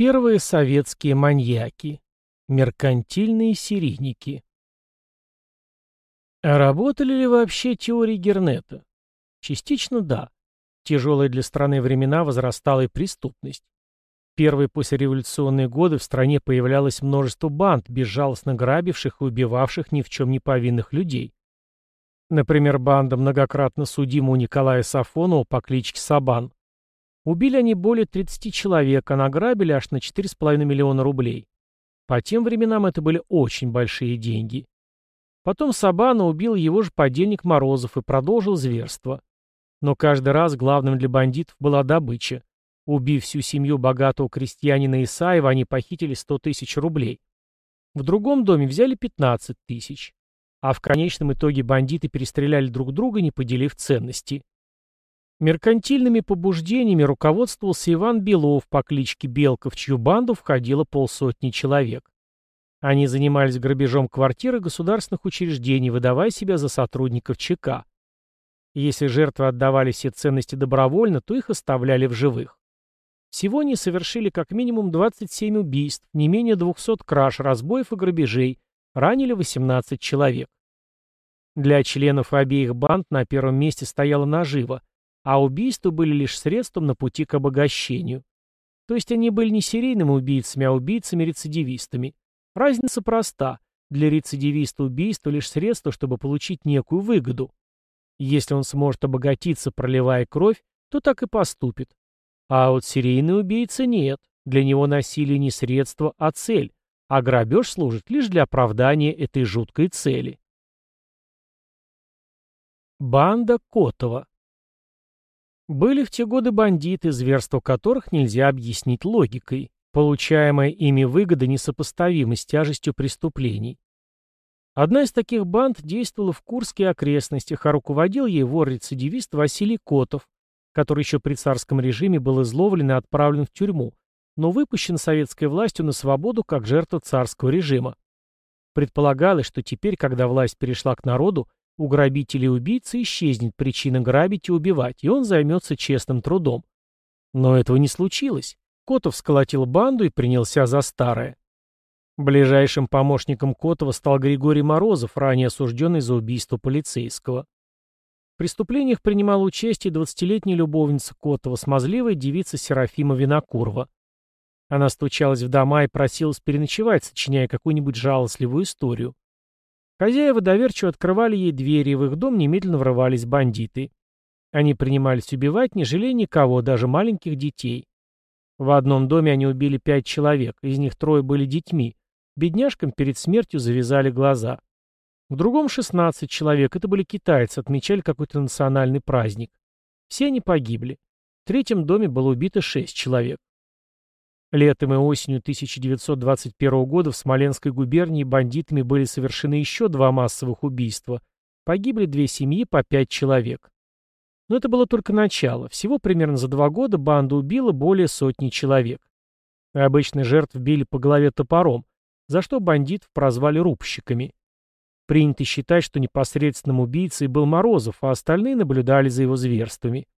Первые советские маньяки. Меркантильные серийники. А работали ли вообще теории Гернета? Частично да. Тяжелые для страны времена возрастала и преступность. первые послереволюционные годы в стране появлялось множество банд, безжалостно грабивших и убивавших ни в чем не повинных людей. Например, банда многократно судимого Николая Сафонова по кличке Сабан. Убили они более 30 человек, а награбили аж на 4,5 миллиона рублей. По тем временам это были очень большие деньги. Потом Сабана убил его же подельник Морозов и продолжил зверство. Но каждый раз главным для бандитов была добыча. Убив всю семью богатого крестьянина Исаева, они похитили 100 тысяч рублей. В другом доме взяли 15 тысяч. А в конечном итоге бандиты перестреляли друг друга, не поделив ценности. Меркантильными побуждениями руководствовался Иван Белов по кличке Белка, в чью банду входило полсотни человек. Они занимались грабежом квартир государственных учреждений, выдавая себя за сотрудников ЧК. Если жертвы отдавали все ценности добровольно, то их оставляли в живых. Всего они совершили как минимум 27 убийств, не менее 200 краж, разбоев и грабежей, ранили 18 человек. Для членов обеих банд на первом месте стояла нажива, а убийства были лишь средством на пути к обогащению. То есть они были не серийными убийцами, а убийцами-рецидивистами. Разница проста. Для рецидивиста убийство лишь средство, чтобы получить некую выгоду. Если он сможет обогатиться, проливая кровь, то так и поступит. А вот серийный убийца нет. Для него насилие не средство, а цель. А грабеж служит лишь для оправдания этой жуткой цели. Банда Котова были в те годы бандиты, зверство которых нельзя объяснить логикой. Получаемая ими выгода несопоставима с тяжестью преступлений. Одна из таких банд действовала в Курске окрестностях, а руководил ей вор-рецидивист Василий Котов, который еще при царском режиме был изловлен и отправлен в тюрьму, но выпущен советской властью на свободу как жертва царского режима. Предполагалось, что теперь, когда власть перешла к народу, у грабителя и убийцы исчезнет причина грабить и убивать, и он займется честным трудом. Но этого не случилось. Котов сколотил банду и принялся за старое. Ближайшим помощником Котова стал Григорий Морозов, ранее осужденный за убийство полицейского. В преступлениях принимала участие 20-летняя любовница Котова, смазливая девица Серафима Винокурова. Она стучалась в дома и просилась переночевать, сочиняя какую-нибудь жалостливую историю. Хозяева доверчиво открывали ей двери, и в их дом немедленно врывались бандиты. Они принимались убивать, не жалея никого, даже маленьких детей. В одном доме они убили пять человек, из них трое были детьми. Бедняжкам перед смертью завязали глаза. В другом 16 человек, это были китайцы, отмечали какой-то национальный праздник. Все они погибли. В третьем доме было убито 6 человек. Летом и осенью 1921 года в Смоленской губернии бандитами были совершены еще два массовых убийства. Погибли две семьи по пять человек. Но это было только начало. Всего примерно за два года банда убила более сотни человек. Обычно жертв били по голове топором, за что бандитов прозвали рубщиками. Принято считать, что непосредственным убийцей был Морозов, а остальные наблюдали за его зверствами.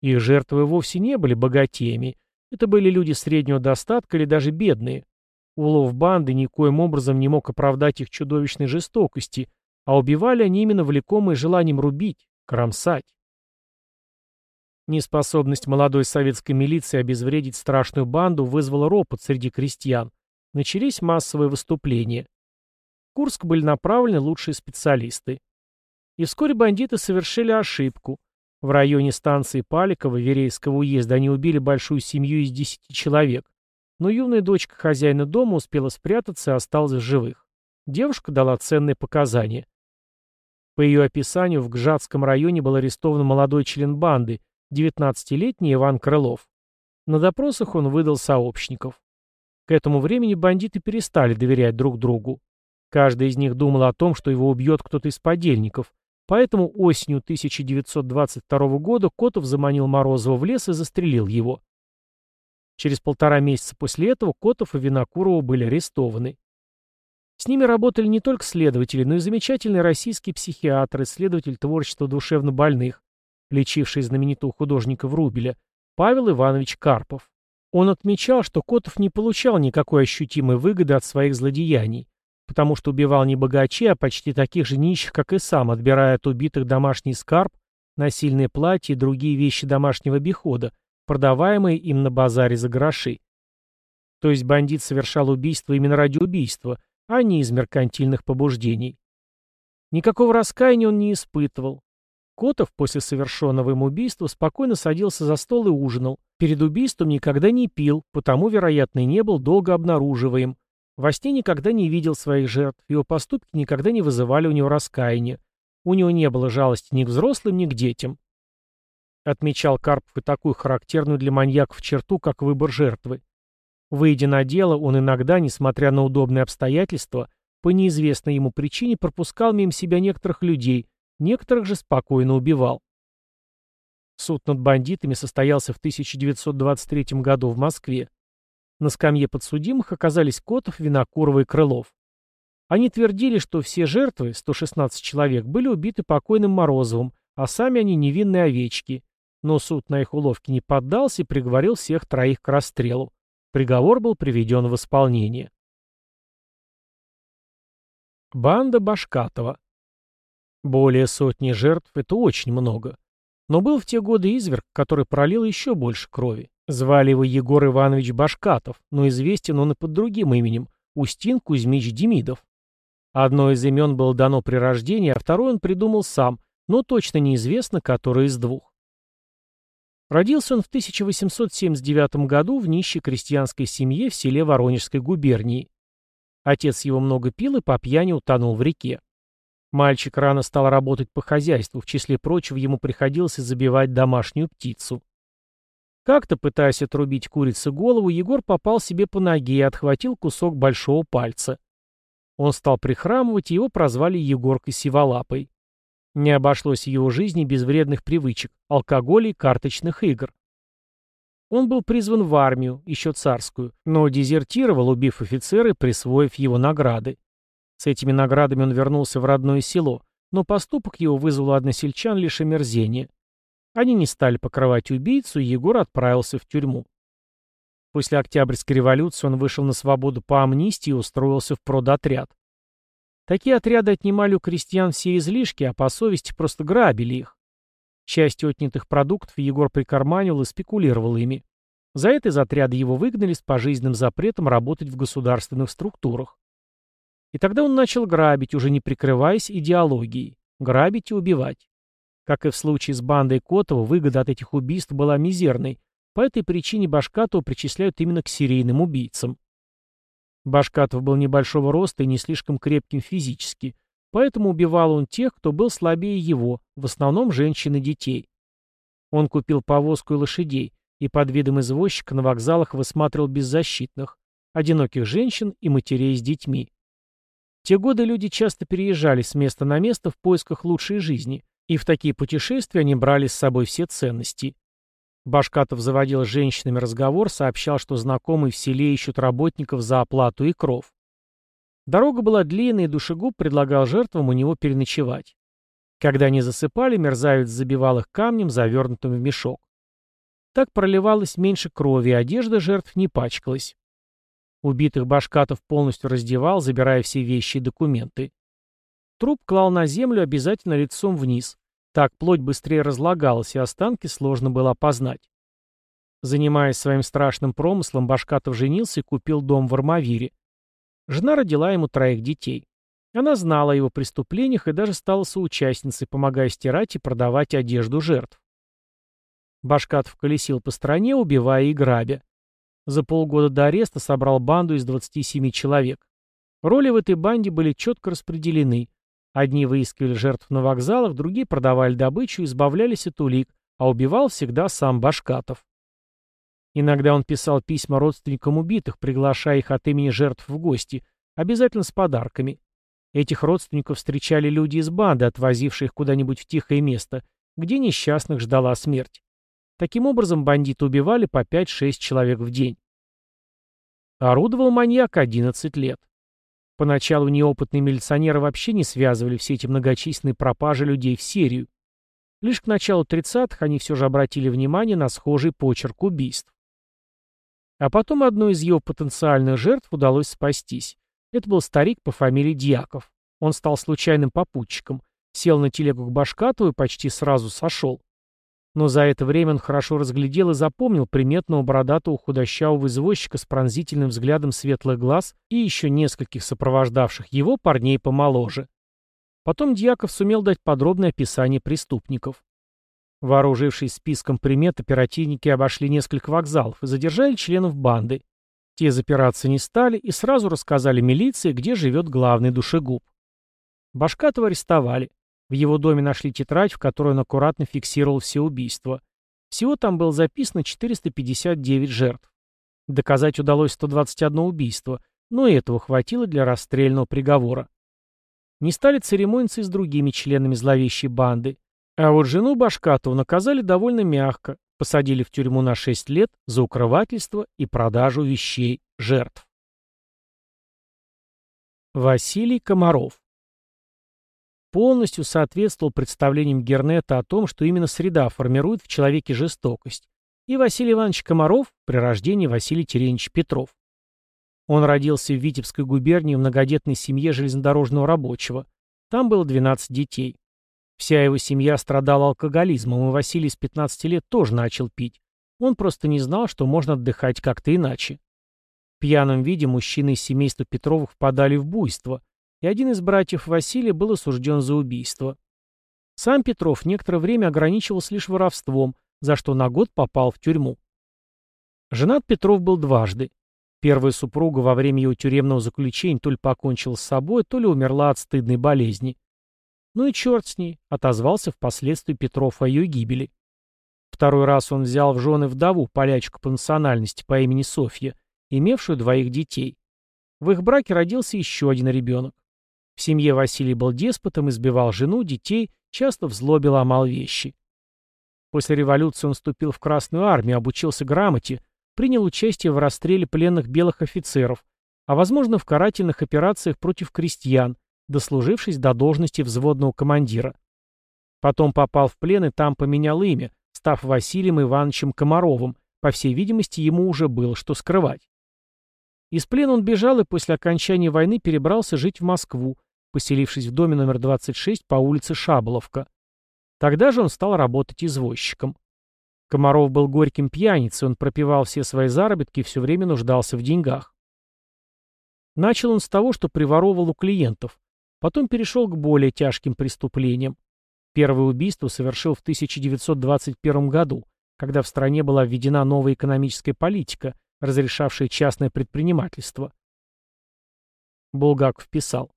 Их жертвы вовсе не были богатеями, это были люди среднего достатка или даже бедные. Улов банды никоим образом не мог оправдать их чудовищной жестокости, а убивали они именно влекомые желанием рубить, кромсать. Неспособность молодой советской милиции обезвредить страшную банду вызвала ропот среди крестьян. Начались массовые выступления. В Курск были направлены лучшие специалисты. И вскоре бандиты совершили ошибку – в районе станции Паликова Верейского уезда они убили большую семью из десяти человек, но юная дочка хозяина дома успела спрятаться и осталась в живых. Девушка дала ценные показания. По ее описанию, в Гжатском районе был арестован молодой член банды, 19-летний Иван Крылов. На допросах он выдал сообщников. К этому времени бандиты перестали доверять друг другу. Каждый из них думал о том, что его убьет кто-то из подельников, Поэтому осенью 1922 года Котов заманил Морозова в лес и застрелил его. Через полтора месяца после этого Котов и Винокурова были арестованы. С ними работали не только следователи, но и замечательный российский психиатр, исследователь творчества душевнобольных, лечивший знаменитого художника Врубеля, Павел Иванович Карпов. Он отмечал, что Котов не получал никакой ощутимой выгоды от своих злодеяний, потому что убивал не богачей, а почти таких же нищих, как и сам, отбирая от убитых домашний скарб, насильные платья и другие вещи домашнего обихода, продаваемые им на базаре за гроши. То есть бандит совершал убийство именно ради убийства, а не из меркантильных побуждений. Никакого раскаяния он не испытывал. Котов после совершенного им убийства спокойно садился за стол и ужинал. Перед убийством никогда не пил, потому, вероятно, не был долго обнаруживаем. Во сне никогда не видел своих жертв, его поступки никогда не вызывали у него раскаяния. У него не было жалости ни к взрослым, ни к детям. Отмечал Карпов и такую характерную для маньяков черту, как выбор жертвы. Выйдя на дело, он иногда, несмотря на удобные обстоятельства, по неизвестной ему причине пропускал мимо себя некоторых людей, некоторых же спокойно убивал. Суд над бандитами состоялся в 1923 году в Москве. На скамье подсудимых оказались Котов, Винокурова и Крылов. Они твердили, что все жертвы, 116 человек, были убиты покойным Морозовым, а сами они невинные овечки. Но суд на их уловки не поддался и приговорил всех троих к расстрелу. Приговор был приведен в исполнение. Банда Башкатова. Более сотни жертв – это очень много. Но был в те годы изверг, который пролил еще больше крови. Звали его Егор Иванович Башкатов, но известен он и под другим именем – Устин Кузьмич Демидов. Одно из имен было дано при рождении, а второе он придумал сам, но точно неизвестно, который из двух. Родился он в 1879 году в нищей крестьянской семье в селе Воронежской губернии. Отец его много пил и по пьяни утонул в реке. Мальчик рано стал работать по хозяйству, в числе прочего ему приходилось забивать домашнюю птицу. Как-то, пытаясь отрубить курице голову, Егор попал себе по ноге и отхватил кусок большого пальца. Он стал прихрамывать, его прозвали Егоркой Сиволапой. Не обошлось в его жизни без вредных привычек, алкоголя и карточных игр. Он был призван в армию, еще царскую, но дезертировал, убив офицера присвоив его награды. С этими наградами он вернулся в родное село, но поступок его вызвал односельчан лишь омерзение. Они не стали покрывать убийцу, и Егор отправился в тюрьму. После Октябрьской революции он вышел на свободу по амнистии и устроился в продотряд. Такие отряды отнимали у крестьян все излишки, а по совести просто грабили их. Часть отнятых продуктов Егор прикарманивал и спекулировал ими. За это из отряда его выгнали с пожизненным запретом работать в государственных структурах. И тогда он начал грабить, уже не прикрываясь идеологией. Грабить и убивать. Как и в случае с бандой Котова, выгода от этих убийств была мизерной. По этой причине Башкатова причисляют именно к серийным убийцам. Башкатов был небольшого роста и не слишком крепким физически, поэтому убивал он тех, кто был слабее его, в основном женщин и детей. Он купил повозку и лошадей, и под видом извозчика на вокзалах высматривал беззащитных, одиноких женщин и матерей с детьми. В те годы люди часто переезжали с места на место в поисках лучшей жизни, и в такие путешествия они брали с собой все ценности. Башкатов заводил с женщинами разговор, сообщал, что знакомые в селе ищут работников за оплату и кров. Дорога была длинной, и душегуб предлагал жертвам у него переночевать. Когда они засыпали, мерзавец забивал их камнем, завернутым в мешок. Так проливалось меньше крови, и одежда жертв не пачкалась. Убитых Башкатов полностью раздевал, забирая все вещи и документы. Труп клал на землю обязательно лицом вниз. Так плоть быстрее разлагалась, и останки сложно было опознать. Занимаясь своим страшным промыслом, Башкатов женился и купил дом в Армавире. Жена родила ему троих детей. Она знала о его преступлениях и даже стала соучастницей, помогая стирать и продавать одежду жертв. Башкатов колесил по стране, убивая и грабя. За полгода до ареста собрал банду из 27 человек. Роли в этой банде были четко распределены. Одни выискивали жертв на вокзалах, другие продавали добычу и избавлялись от улик, а убивал всегда сам Башкатов. Иногда он писал письма родственникам убитых, приглашая их от имени жертв в гости, обязательно с подарками. Этих родственников встречали люди из банды, отвозившие их куда-нибудь в тихое место, где несчастных ждала смерть. Таким образом, бандиты убивали по 5-6 человек в день. Орудовал маньяк 11 лет. Поначалу неопытные милиционеры вообще не связывали все эти многочисленные пропажи людей в серию. Лишь к началу 30-х они все же обратили внимание на схожий почерк убийств. А потом одной из его потенциальных жертв удалось спастись. Это был старик по фамилии Дьяков. Он стал случайным попутчиком, сел на телегу к Башкатову и почти сразу сошел. Но за это время он хорошо разглядел и запомнил приметного бородатого худощавого извозчика с пронзительным взглядом светлых глаз и еще нескольких сопровождавших его парней помоложе. Потом Дьяков сумел дать подробное описание преступников. Вооружившись списком примет, оперативники обошли несколько вокзалов и задержали членов банды. Те запираться не стали и сразу рассказали милиции, где живет главный душегуб. Башкатова арестовали. В его доме нашли тетрадь, в которой он аккуратно фиксировал все убийства. Всего там было записано 459 жертв. Доказать удалось 121 убийство, но и этого хватило для расстрельного приговора. Не стали церемониться с другими членами зловещей банды. А вот жену Башкатову наказали довольно мягко, посадили в тюрьму на 6 лет за укрывательство и продажу вещей жертв. Василий Комаров полностью соответствовал представлениям Гернета о том, что именно среда формирует в человеке жестокость, и Василий Иванович Комаров при рождении Василий Терентьевич Петров. Он родился в Витебской губернии в многодетной семье железнодорожного рабочего. Там было 12 детей. Вся его семья страдала алкоголизмом, и Василий с 15 лет тоже начал пить. Он просто не знал, что можно отдыхать как-то иначе. В пьяном виде мужчины из семейства Петровых впадали в буйство, и один из братьев Василия был осужден за убийство. Сам Петров некоторое время ограничивался лишь воровством, за что на год попал в тюрьму. Женат Петров был дважды. Первая супруга во время его тюремного заключения то ли покончила с собой, то ли умерла от стыдной болезни. Ну и черт с ней, отозвался впоследствии Петров о ее гибели. Второй раз он взял в жены вдову, полячку по национальности по имени Софья, имевшую двоих детей. В их браке родился еще один ребенок. В семье Василий был деспотом, избивал жену, детей, часто взлобил ломал вещи. После революции он вступил в Красную армию, обучился грамоте, принял участие в расстреле пленных белых офицеров, а, возможно, в карательных операциях против крестьян, дослужившись до должности взводного командира. Потом попал в плен и там поменял имя, став Василием Ивановичем Комаровым, по всей видимости, ему уже было что скрывать. Из плена он бежал и после окончания войны перебрался жить в Москву, поселившись в доме номер 26 по улице Шаболовка. Тогда же он стал работать извозчиком. Комаров был горьким пьяницей, он пропивал все свои заработки и все время нуждался в деньгах. Начал он с того, что приворовывал у клиентов, Потом перешел к более тяжким преступлениям. Первое убийство совершил в 1921 году, когда в стране была введена новая экономическая политика, разрешавшая частное предпринимательство. Булгаков писал.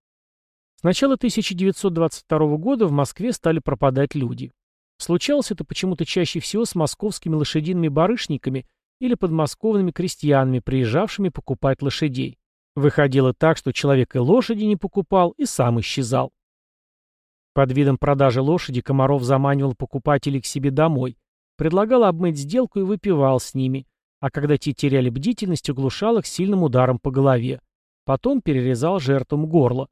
С начала 1922 года в Москве стали пропадать люди. Случалось это почему-то чаще всего с московскими лошадиными барышниками или подмосковными крестьянами, приезжавшими покупать лошадей. Выходило так, что человек и лошади не покупал, и сам исчезал. Под видом продажи лошади Комаров заманивал покупателей к себе домой, предлагал обмыть сделку и выпивал с ними, а когда те теряли бдительность, углушал их сильным ударом по голове. Потом перерезал жертвам горло.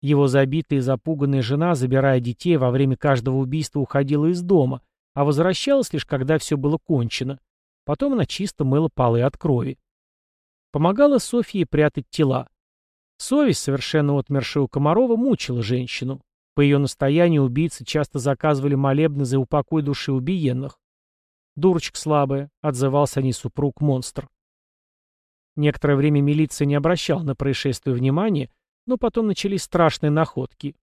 Его забитая и запуганная жена, забирая детей, во время каждого убийства уходила из дома, а возвращалась лишь когда все было кончено. Потом она чисто мыла полы от крови. Помогала Софье прятать тела. Совесть, совершенно отмершего Комарова, мучила женщину. По ее настоянию убийцы часто заказывали молебны за упокой души убиенных. «Дурочка слабая», — отзывался о ней супруг-монстр. Некоторое время милиция не обращала на происшествие внимания, но потом начались страшные находки.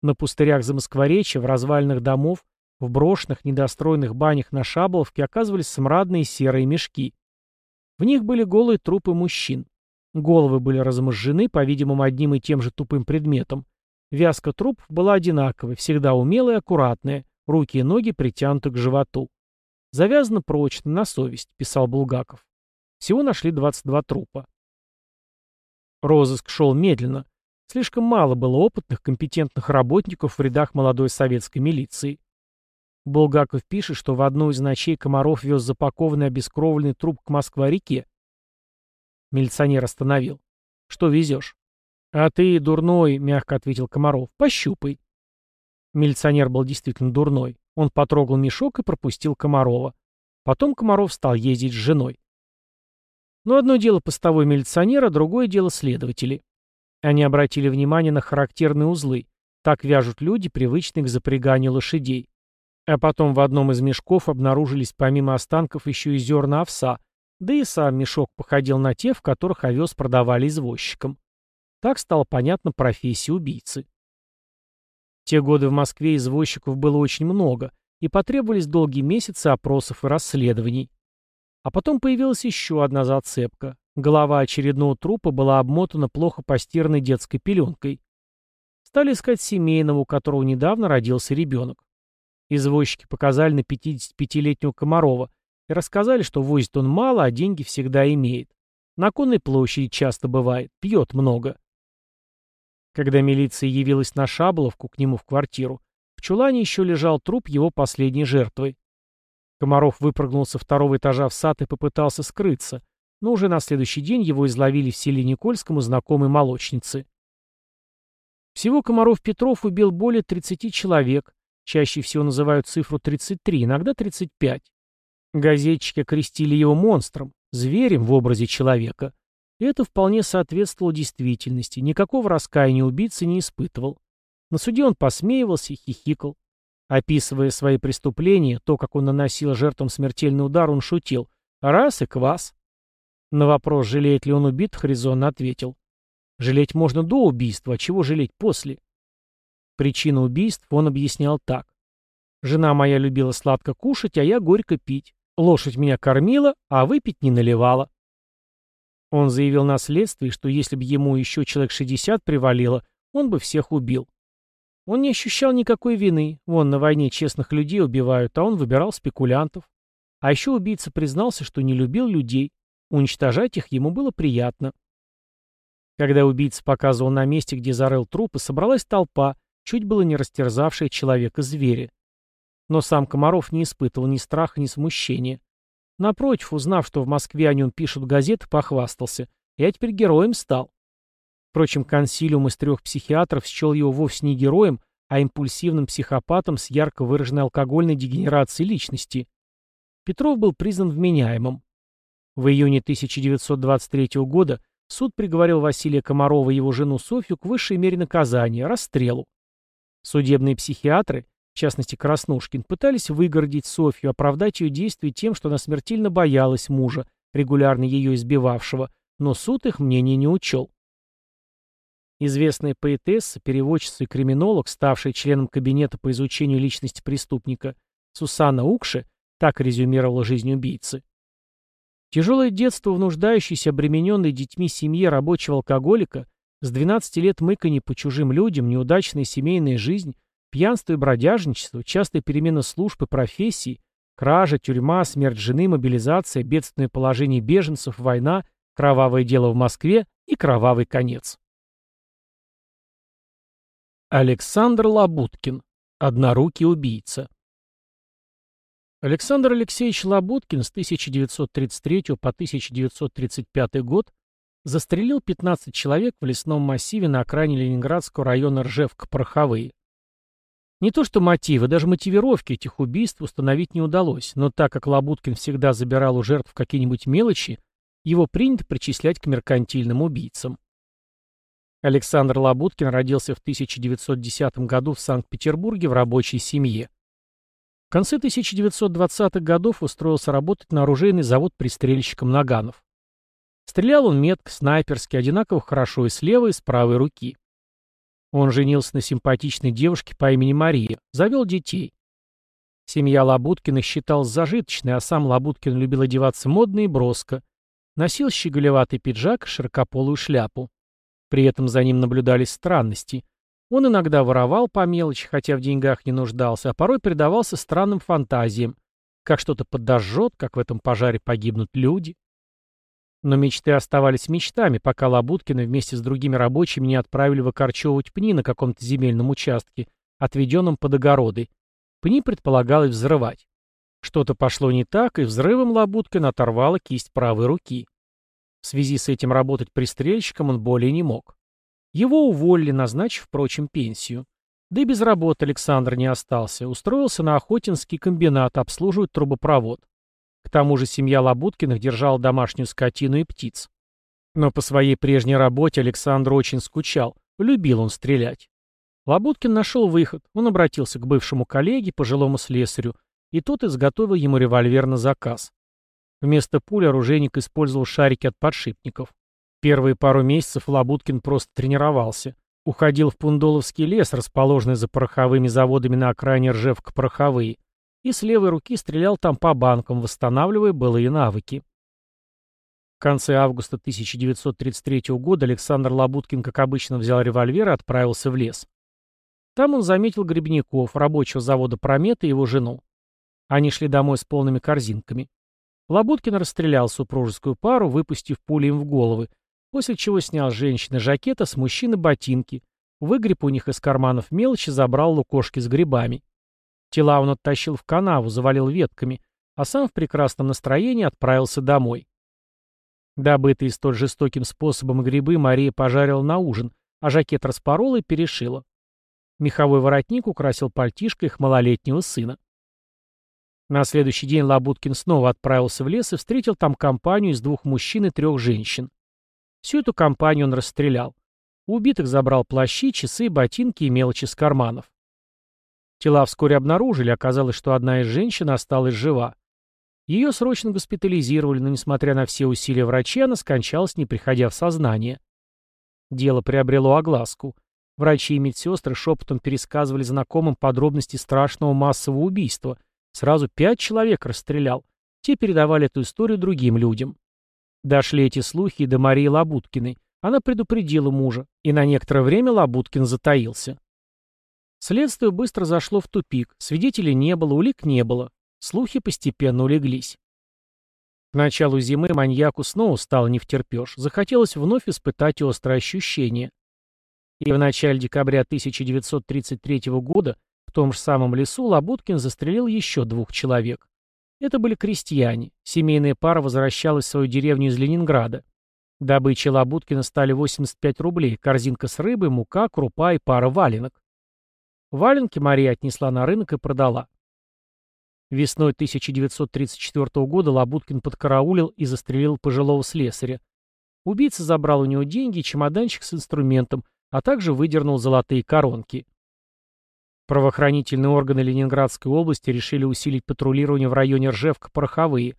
На пустырях за Москворечья, в развалинах домов, в брошенных, недостроенных банях на Шабловке оказывались смрадные серые мешки. В них были голые трупы мужчин. Головы были разможжены, по-видимому, одним и тем же тупым предметом. Вязка трупов была одинаковой, всегда умелая и аккуратная, руки и ноги притянуты к животу. Завязано прочно, на совесть, писал Булгаков. Всего нашли 22 трупа. Розыск шел медленно. Слишком мало было опытных, компетентных работников в рядах молодой советской милиции. Булгаков пишет, что в одну из ночей Комаров вез запакованный обескровленный труп к Москва-реке. Милиционер остановил. «Что везешь?» «А ты, дурной», — мягко ответил Комаров, — «пощупай». Милиционер был действительно дурной. Он потрогал мешок и пропустил Комарова. Потом Комаров стал ездить с женой. Но одно дело постовой милиционер, а другое дело следователи. Они обратили внимание на характерные узлы. Так вяжут люди, привычные к запряганию лошадей. А потом в одном из мешков обнаружились помимо останков еще и зерна овса, да и сам мешок походил на те, в которых овес продавали извозчикам. Так стало понятно профессия убийцы. Те годы в Москве извозчиков было очень много, и потребовались долгие месяцы опросов и расследований. А потом появилась еще одна зацепка. Голова очередного трупа была обмотана плохо постиранной детской пеленкой. Стали искать семейного, у которого недавно родился ребенок. Извозчики показали на 55-летнего Комарова и рассказали, что возит он мало, а деньги всегда имеет. На конной площади часто бывает, пьет много. Когда милиция явилась на Шаболовку к нему в квартиру, в чулане еще лежал труп его последней жертвы. Комаров выпрыгнул со второго этажа в сад и попытался скрыться, но уже на следующий день его изловили в селе Никольском у знакомой молочницы. Всего Комаров-Петров убил более 30 человек, чаще всего называют цифру 33, иногда 35. Газетчики окрестили его монстром, зверем в образе человека. И это вполне соответствовало действительности, никакого раскаяния убийцы не испытывал. На суде он посмеивался и хихикал. Описывая свои преступления, то, как он наносил жертвам смертельный удар, он шутил. Раз и квас. На вопрос, жалеет ли он убитых, резонно ответил. Жалеть можно до убийства, а чего жалеть после? Причину убийств он объяснял так. Жена моя любила сладко кушать, а я горько пить. Лошадь меня кормила, а выпить не наливала. Он заявил на следствии, что если бы ему еще человек 60 привалило, он бы всех убил. Он не ощущал никакой вины. Вон на войне честных людей убивают, а он выбирал спекулянтов. А еще убийца признался, что не любил людей. Уничтожать их ему было приятно. Когда убийца показывал на месте, где зарыл трупы, собралась толпа, чуть было не растерзавшая человека-зверя. Но сам Комаров не испытывал ни страха, ни смущения. Напротив, узнав, что в Москве о нем пишут газеты, похвастался. Я теперь героем стал. Впрочем, консилиум из трех психиатров счел его вовсе не героем, а импульсивным психопатом с ярко выраженной алкогольной дегенерацией личности. Петров был признан вменяемым. В июне 1923 года суд приговорил Василия Комарова и его жену Софью к высшей мере наказания – расстрелу. Судебные психиатры, в частности Краснушкин, пытались выгородить Софью, оправдать ее действия тем, что она смертельно боялась мужа, регулярно ее избивавшего, но суд их мнение не учел. Известная поэтесса, переводчица и криминолог, ставшая членом кабинета по изучению личности преступника, Сусанна Укше, так резюмировала жизнь убийцы. Тяжелое детство в нуждающейся, обремененной детьми семье рабочего алкоголика, с 12 лет мыканье по чужим людям, неудачная семейная жизнь, пьянство и бродяжничество, частая перемена служб и профессий, кража, тюрьма, смерть жены, мобилизация, бедственное положение беженцев, война, кровавое дело в Москве и кровавый конец. Александр Лабуткин. Однорукий убийца. Александр Алексеевич Лабуткин с 1933 по 1935 год застрелил 15 человек в лесном массиве на окраине Ленинградского района Ржевка-Пороховые. Не то что мотивы, даже мотивировки этих убийств установить не удалось, но так как Лабуткин всегда забирал у жертв какие-нибудь мелочи, его принято причислять к меркантильным убийцам. Александр Лабуткин родился в 1910 году в Санкт-Петербурге в рабочей семье. В конце 1920-х годов устроился работать на оружейный завод пристрельщиком Наганов. Стрелял он метко, снайперски, одинаково хорошо и с левой, и с правой руки. Он женился на симпатичной девушке по имени Мария, завел детей. Семья Лабуткина считалась зажиточной, а сам Лабуткин любил одеваться модно и броско. Носил щеголеватый пиджак, широкополую шляпу. При этом за ним наблюдались странности. Он иногда воровал по мелочи, хотя в деньгах не нуждался, а порой предавался странным фантазиям. Как что-то подожжет, как в этом пожаре погибнут люди. Но мечты оставались мечтами, пока Лабуткина вместе с другими рабочими не отправили выкорчевывать пни на каком-то земельном участке, отведенном под огороды. Пни предполагалось взрывать. Что-то пошло не так, и взрывом Лабуткина оторвала кисть правой руки. В связи с этим работать пристрельщиком он более не мог. Его уволили, назначив, впрочем, пенсию. Да и без работы Александр не остался. Устроился на Охотинский комбинат обслуживать трубопровод. К тому же семья Лабуткиных держала домашнюю скотину и птиц. Но по своей прежней работе Александр очень скучал, любил он стрелять. Лабуткин нашел выход, он обратился к бывшему коллеге, пожилому слесарю, и тот изготовил ему револьвер на заказ. Вместо пули оружейник использовал шарики от подшипников. Первые пару месяцев Лабуткин просто тренировался. Уходил в Пундоловский лес, расположенный за пороховыми заводами на окраине Ржевка-Пороховые, и с левой руки стрелял там по банкам, восстанавливая былые навыки. В конце августа 1933 года Александр Лабуткин, как обычно, взял револьвер и отправился в лес. Там он заметил Гребняков, рабочего завода «Промет» и его жену. Они шли домой с полными корзинками. Лабуткин расстрелял супружескую пару, выпустив пули им в головы, после чего снял с женщины жакета, с мужчины ботинки, выгреб у них из карманов мелочи, забрал лукошки с грибами. Тела он оттащил в канаву, завалил ветками, а сам в прекрасном настроении отправился домой. Добытые столь жестоким способом грибы Мария пожарила на ужин, а жакет распорола и перешила. Меховой воротник украсил пальтишко их малолетнего сына. На следующий день Лабуткин снова отправился в лес и встретил там компанию из двух мужчин и трех женщин. Всю эту компанию он расстрелял. У убитых забрал плащи, часы, ботинки и мелочи с карманов. Тела вскоре обнаружили, оказалось, что одна из женщин осталась жива. Ее срочно госпитализировали, но, несмотря на все усилия врачей, она скончалась, не приходя в сознание. Дело приобрело огласку. Врачи и медсестры шепотом пересказывали знакомым подробности страшного массового убийства. Сразу пять человек расстрелял. Те передавали эту историю другим людям. Дошли эти слухи и до Марии Лабуткиной. Она предупредила мужа, и на некоторое время Лабуткин затаился. Следствие быстро зашло в тупик, свидетелей не было, улик не было. Слухи постепенно улеглись. К началу зимы маньяку снова стало не втерпешь. Захотелось вновь испытать острое ощущение. И в начале декабря 1933 года в том же самом лесу Лабуткин застрелил еще двух человек. Это были крестьяне. Семейная пара возвращалась в свою деревню из Ленинграда. Добычей Лабуткина стали 85 рублей, корзинка с рыбой, мука, крупа и пара валенок. Валенки Мария отнесла на рынок и продала. Весной 1934 года Лабуткин подкараулил и застрелил пожилого слесаря. Убийца забрал у него деньги и чемоданчик с инструментом, а также выдернул золотые коронки. Правоохранительные органы Ленинградской области решили усилить патрулирование в районе Ржевка-Пороховые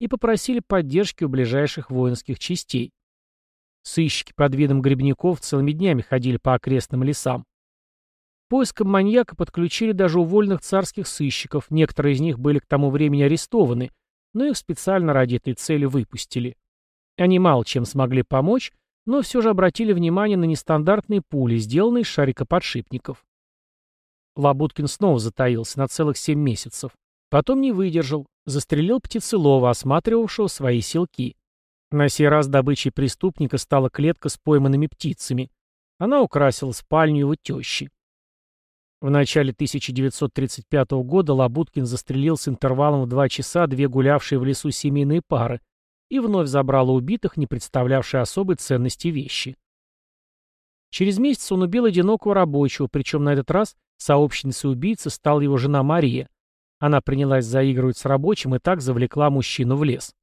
и попросили поддержки у ближайших воинских частей. Сыщики под видом грибников целыми днями ходили по окрестным лесам. Поиском маньяка подключили даже увольных царских сыщиков, некоторые из них были к тому времени арестованы, но их специально ради этой цели выпустили. Они мало чем смогли помочь, но все же обратили внимание на нестандартные пули, сделанные из шарикоподшипников. Лабуткин снова затаился на целых семь месяцев. Потом не выдержал, застрелил птицелова, осматривавшего свои селки. На сей раз добычей преступника стала клетка с пойманными птицами. Она украсила спальню его тещи. В начале 1935 года Лабуткин застрелил с интервалом в два часа две гулявшие в лесу семейные пары и вновь забрал у убитых, не представлявшие особой ценности вещи. Через месяц он убил одинокого рабочего, причем на этот раз сообщницей убийцы стала его жена Мария. Она принялась заигрывать с рабочим и так завлекла мужчину в лес.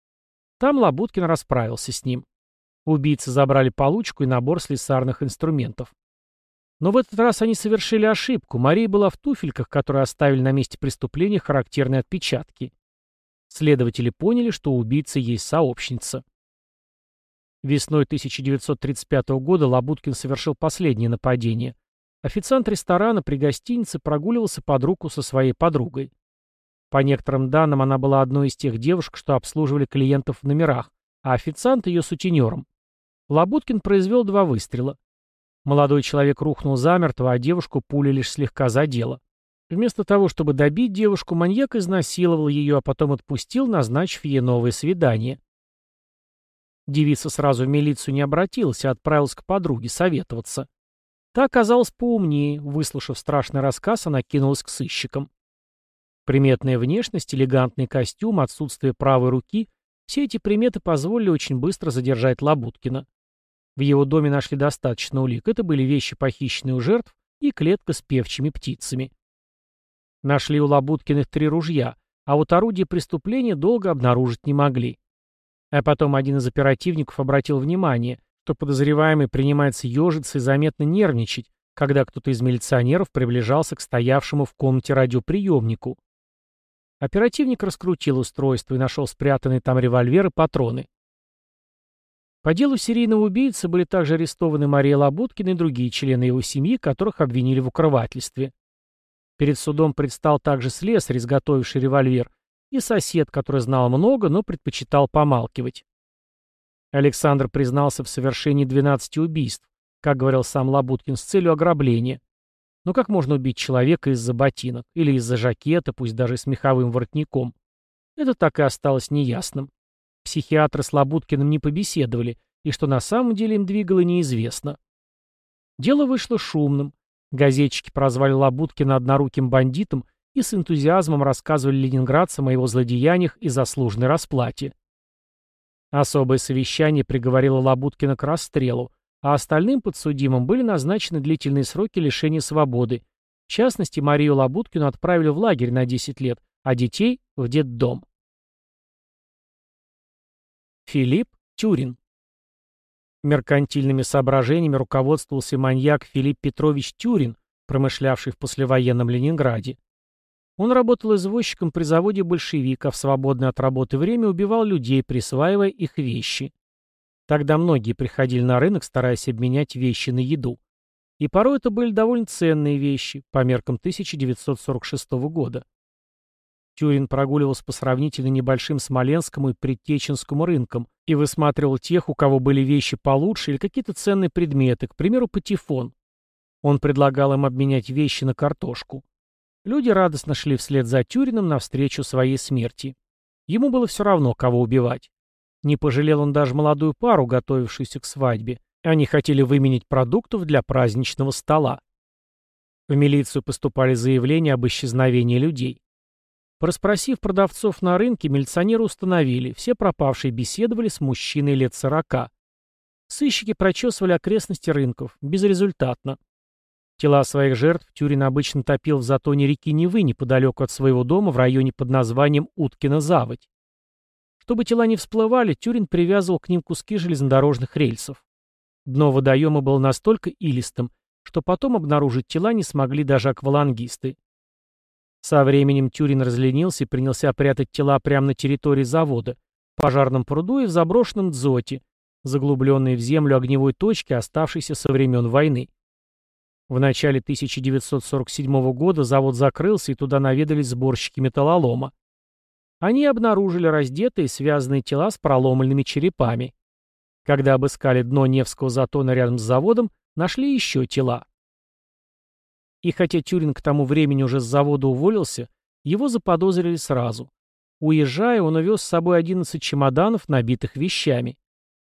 Там Лабуткин расправился с ним. Убийцы забрали получку и набор слесарных инструментов. Но в этот раз они совершили ошибку. Мария была в туфельках, которые оставили на месте преступления характерные отпечатки. Следователи поняли, что у убийцы есть сообщница. Весной 1935 года Лабуткин совершил последнее нападение. Официант ресторана при гостинице прогуливался под руку со своей подругой. По некоторым данным, она была одной из тех девушек, что обслуживали клиентов в номерах, а официант ее сутенером. Лабуткин произвел два выстрела. Молодой человек рухнул замертво, а девушку пуля лишь слегка задела. Вместо того, чтобы добить девушку, маньяк изнасиловал ее, а потом отпустил, назначив ей новое свидание. Девица сразу в милицию не обратилась, а отправилась к подруге советоваться. Та оказалась поумнее, выслушав страшный рассказ, она кинулась к сыщикам. Приметная внешность, элегантный костюм, отсутствие правой руки — все эти приметы позволили очень быстро задержать Лабуткина. В его доме нашли достаточно улик. Это были вещи, похищенные у жертв, и клетка с певчими птицами. Нашли у Лабуткиных три ружья, а вот орудие преступления долго обнаружить не могли. А потом один из оперативников обратил внимание, что подозреваемый принимается ежиться и заметно нервничать, когда кто-то из милиционеров приближался к стоявшему в комнате радиоприемнику. Оперативник раскрутил устройство и нашел спрятанные там револьвер и патроны. По делу серийного убийцы были также арестованы Мария Лабуткина и другие члены его семьи, которых обвинили в укрывательстве. Перед судом предстал также слесарь, изготовивший револьвер, и сосед, который знал много, но предпочитал помалкивать. Александр признался в совершении 12 убийств, как говорил сам Лабуткин, с целью ограбления. Но как можно убить человека из-за ботинок или из-за жакета, пусть даже с меховым воротником? Это так и осталось неясным. Психиатры с Лабуткиным не побеседовали, и что на самом деле им двигало, неизвестно. Дело вышло шумным. Газетчики прозвали Лабуткина одноруким бандитом и с энтузиазмом рассказывали ленинградцам о его злодеяниях и заслуженной расплате. Особое совещание приговорило Лабуткина к расстрелу, а остальным подсудимым были назначены длительные сроки лишения свободы. В частности, Марию Лабуткину отправили в лагерь на 10 лет, а детей – в детдом. Филипп Тюрин. Меркантильными соображениями руководствовался маньяк Филипп Петрович Тюрин, промышлявший в послевоенном Ленинграде. Он работал извозчиком при заводе «Большевик», в свободное от работы время убивал людей, присваивая их вещи. Тогда многие приходили на рынок, стараясь обменять вещи на еду. И порой это были довольно ценные вещи, по меркам 1946 года. Тюрин прогуливался по сравнительно небольшим Смоленскому и Предтеченскому рынкам и высматривал тех, у кого были вещи получше или какие-то ценные предметы, к примеру, патефон. Он предлагал им обменять вещи на картошку. Люди радостно шли вслед за Тюрином навстречу своей смерти. Ему было все равно, кого убивать. Не пожалел он даже молодую пару, готовившуюся к свадьбе. Они хотели выменить продуктов для праздничного стола. В милицию поступали заявления об исчезновении людей. Проспросив продавцов на рынке, милиционеры установили, все пропавшие беседовали с мужчиной лет сорока. Сыщики прочесывали окрестности рынков, безрезультатно. Тела своих жертв Тюрин обычно топил в затоне реки Невы неподалеку от своего дома в районе под названием Уткина заводь. Чтобы тела не всплывали, Тюрин привязывал к ним куски железнодорожных рельсов. Дно водоема было настолько илистым, что потом обнаружить тела не смогли даже аквалангисты. Со временем Тюрин разленился и принялся прятать тела прямо на территории завода, в пожарном пруду и в заброшенном дзоте, заглубленной в землю огневой точки, оставшейся со времен войны. В начале 1947 года завод закрылся, и туда наведались сборщики металлолома. Они обнаружили раздетые связанные тела с проломленными черепами. Когда обыскали дно Невского затона рядом с заводом, нашли еще тела. И хотя Тюрин к тому времени уже с завода уволился, его заподозрили сразу. Уезжая, он увез с собой 11 чемоданов, набитых вещами.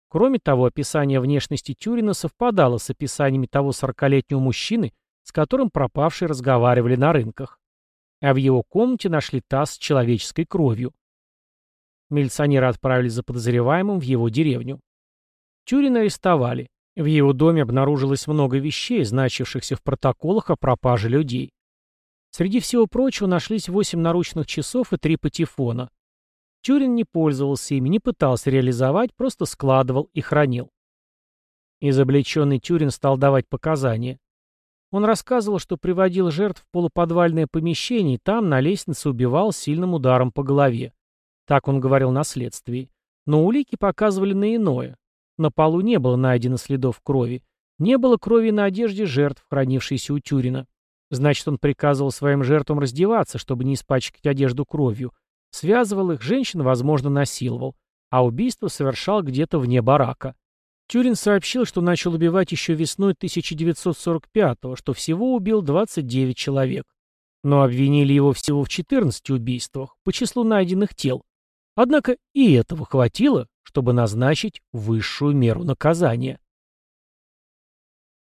Кроме того, описание внешности Тюрина совпадало с описаниями того сорокалетнего мужчины, с которым пропавшие разговаривали на рынках. А в его комнате нашли таз с человеческой кровью. Милиционеры отправили за подозреваемым в его деревню. Тюрина арестовали. В его доме обнаружилось много вещей, значившихся в протоколах о пропаже людей. Среди всего прочего нашлись восемь наручных часов и три патефона. Тюрин не пользовался ими, не пытался реализовать, просто складывал и хранил. Изобличенный Тюрин стал давать показания. Он рассказывал, что приводил жертв в полуподвальное помещение и там на лестнице убивал сильным ударом по голове. Так он говорил на следствии. Но улики показывали на иное. На полу не было найдено следов крови. Не было крови на одежде жертв, хранившейся у Тюрина. Значит, он приказывал своим жертвам раздеваться, чтобы не испачкать одежду кровью. Связывал их, женщин, возможно, насиловал. А убийство совершал где-то вне барака. Тюрин сообщил, что начал убивать еще весной 1945-го, что всего убил 29 человек. Но обвинили его всего в 14 убийствах, по числу найденных тел. Однако и этого хватило, чтобы назначить высшую меру наказания.